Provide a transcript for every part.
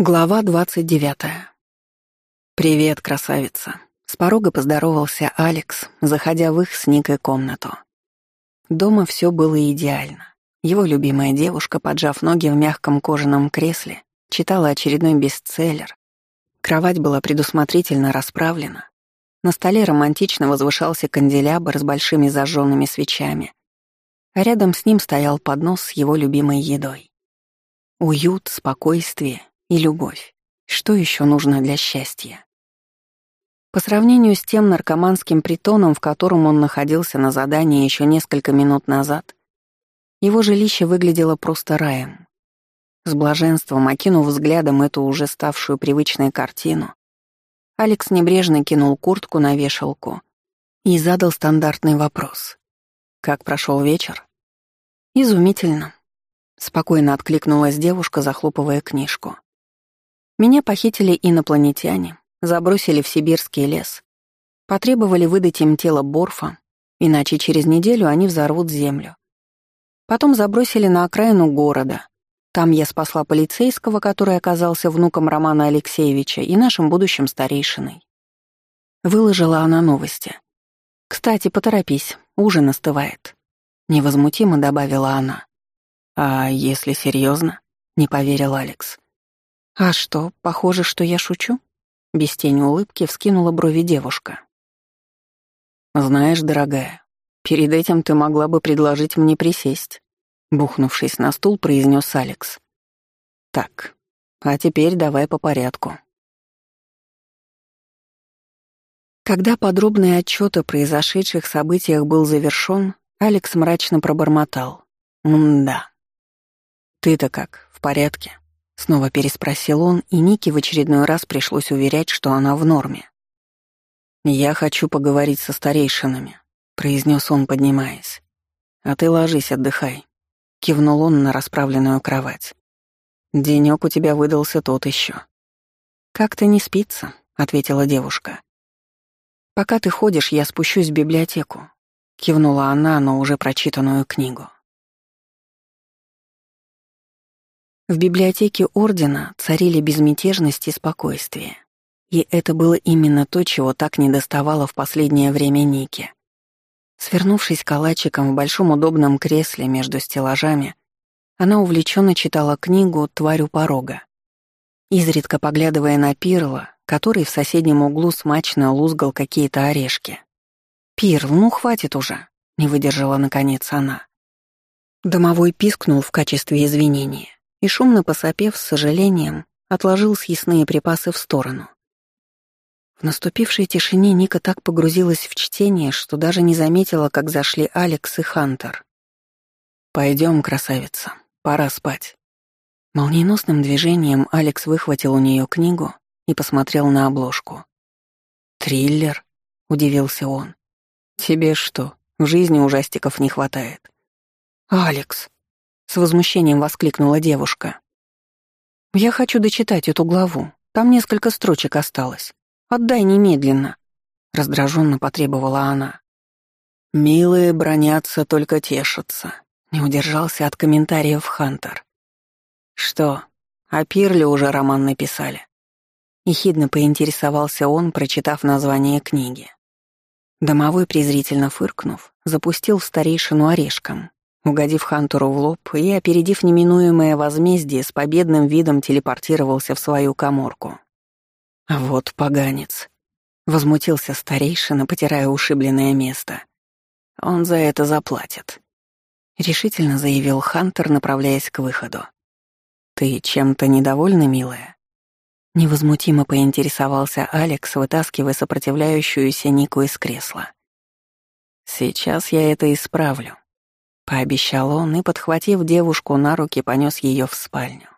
Глава двадцать девятая. «Привет, красавица!» С порога поздоровался Алекс, заходя в их с Никой комнату. Дома все было идеально. Его любимая девушка, поджав ноги в мягком кожаном кресле, читала очередной бестселлер. Кровать была предусмотрительно расправлена. На столе романтично возвышался канделябр с большими зажженными свечами, а рядом с ним стоял поднос с его любимой едой. Уют, спокойствие и любовь. Что еще нужно для счастья? По сравнению с тем наркоманским притоном, в котором он находился на задании еще несколько минут назад, его жилище выглядело просто раем. С блаженством окинув взглядом эту уже ставшую привычной картину, Алекс небрежно кинул куртку на вешалку и задал стандартный вопрос. «Как прошел вечер?» «Изумительно», — спокойно откликнулась девушка, захлопывая книжку. Меня похитили инопланетяне, забросили в сибирский лес, потребовали выдать им тело Борфа, иначе через неделю они взорвут землю. Потом забросили на окраину города. Там я спасла полицейского, который оказался внуком Романа Алексеевича и нашим будущим старейшиной. Выложила она новости. «Кстати, поторопись, ужин остывает», — невозмутимо добавила она. «А если серьезно? не поверил Алекс. «А что, похоже, что я шучу?» Без тени улыбки вскинула брови девушка. «Знаешь, дорогая, перед этим ты могла бы предложить мне присесть», бухнувшись на стул, произнес Алекс. «Так, а теперь давай по порядку». Когда подробный отчет о произошедших событиях был завершён, Алекс мрачно пробормотал. «М-да». «Ты-то как, в порядке?» Снова переспросил он, и Нике в очередной раз пришлось уверять, что она в норме. «Я хочу поговорить со старейшинами», — произнес он, поднимаясь. «А ты ложись, отдыхай», — кивнул он на расправленную кровать. «Денёк у тебя выдался тот ещё». «Как-то не спится», — ответила девушка. «Пока ты ходишь, я спущусь в библиотеку», — кивнула она на уже прочитанную книгу. В библиотеке Ордена царили безмятежность и спокойствие. И это было именно то, чего так недоставало в последнее время Нике. Свернувшись калачиком в большом удобном кресле между стеллажами, она увлеченно читала книгу «Тварь у порога», изредка поглядывая на Пирла, который в соседнем углу смачно лузгал какие-то орешки. «Пирл, ну хватит уже», — не выдержала наконец она. Домовой пискнул в качестве извинения и, шумно посопев с сожалением, отложил съестные припасы в сторону. В наступившей тишине Ника так погрузилась в чтение, что даже не заметила, как зашли Алекс и Хантер. «Пойдем, красавица, пора спать». Молниеносным движением Алекс выхватил у нее книгу и посмотрел на обложку. «Триллер?» — удивился он. «Тебе что, в жизни ужастиков не хватает?» «Алекс!» С возмущением воскликнула девушка. «Я хочу дочитать эту главу. Там несколько строчек осталось. Отдай немедленно», — раздраженно потребовала она. «Милые бронятся, только тешатся», — не удержался от комментариев Хантер. «Что, о Пирле уже роман написали?» Ехидно поинтересовался он, прочитав название книги. Домовой, презрительно фыркнув, запустил в старейшину орешком, Угодив Хантеру в лоб и, опередив неминуемое возмездие, с победным видом телепортировался в свою коморку. «Вот поганец», — возмутился старейшина, потирая ушибленное место. «Он за это заплатит», — решительно заявил Хантер, направляясь к выходу. «Ты чем-то недовольна, милая?» Невозмутимо поинтересовался Алекс, вытаскивая сопротивляющуюся Нику из кресла. «Сейчас я это исправлю», — пообещал он и, подхватив девушку на руки, понес ее в спальню.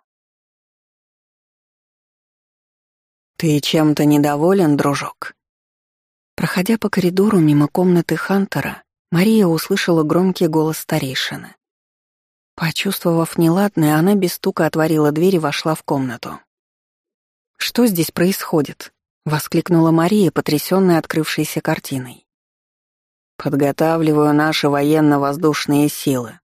«Ты чем-то недоволен, дружок?» Проходя по коридору мимо комнаты Хантера, Мария услышала громкий голос старейшины. Почувствовав неладное, она без стука отворила дверь и вошла в комнату. «Что здесь происходит?» — воскликнула Мария, потрясённая открывшейся картиной. Подготавливаю наши военно-воздушные силы.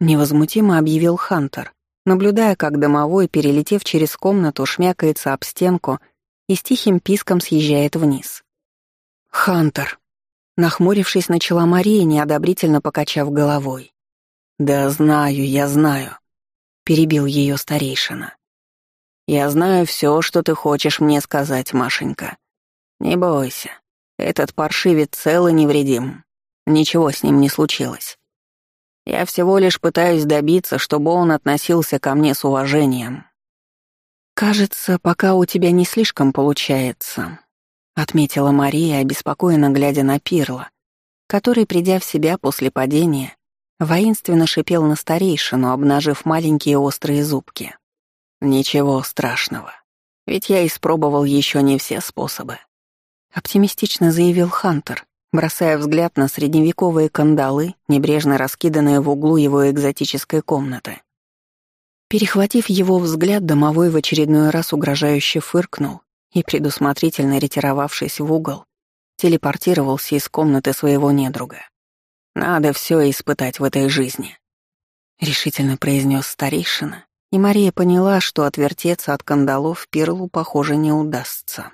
Невозмутимо объявил Хантер, наблюдая, как домовой, перелетев через комнату, шмякается об стенку и с тихим писком съезжает вниз. «Хантер!» Нахмурившись, начала Мария, неодобрительно покачав головой. «Да знаю, я знаю», — перебил ее старейшина. «Я знаю все, что ты хочешь мне сказать, Машенька. Не бойся, этот паршивец цел и невредим. Ничего с ним не случилось. Я всего лишь пытаюсь добиться, чтобы он относился ко мне с уважением». «Кажется, пока у тебя не слишком получается», — отметила Мария, обеспокоенно глядя на Пирла, который, придя в себя после падения, воинственно шипел на старейшину, обнажив маленькие острые зубки. «Ничего страшного, ведь я испробовал еще не все способы», — оптимистично заявил Хантер, бросая взгляд на средневековые кандалы, небрежно раскиданные в углу его экзотической комнаты. Перехватив его взгляд, домовой в очередной раз угрожающе фыркнул и, предусмотрительно ретировавшись в угол, телепортировался из комнаты своего недруга. «Надо все испытать в этой жизни», — решительно произнес старейшина, и Мария поняла, что отвертеться от кандалов Пирлу, похоже, не удастся.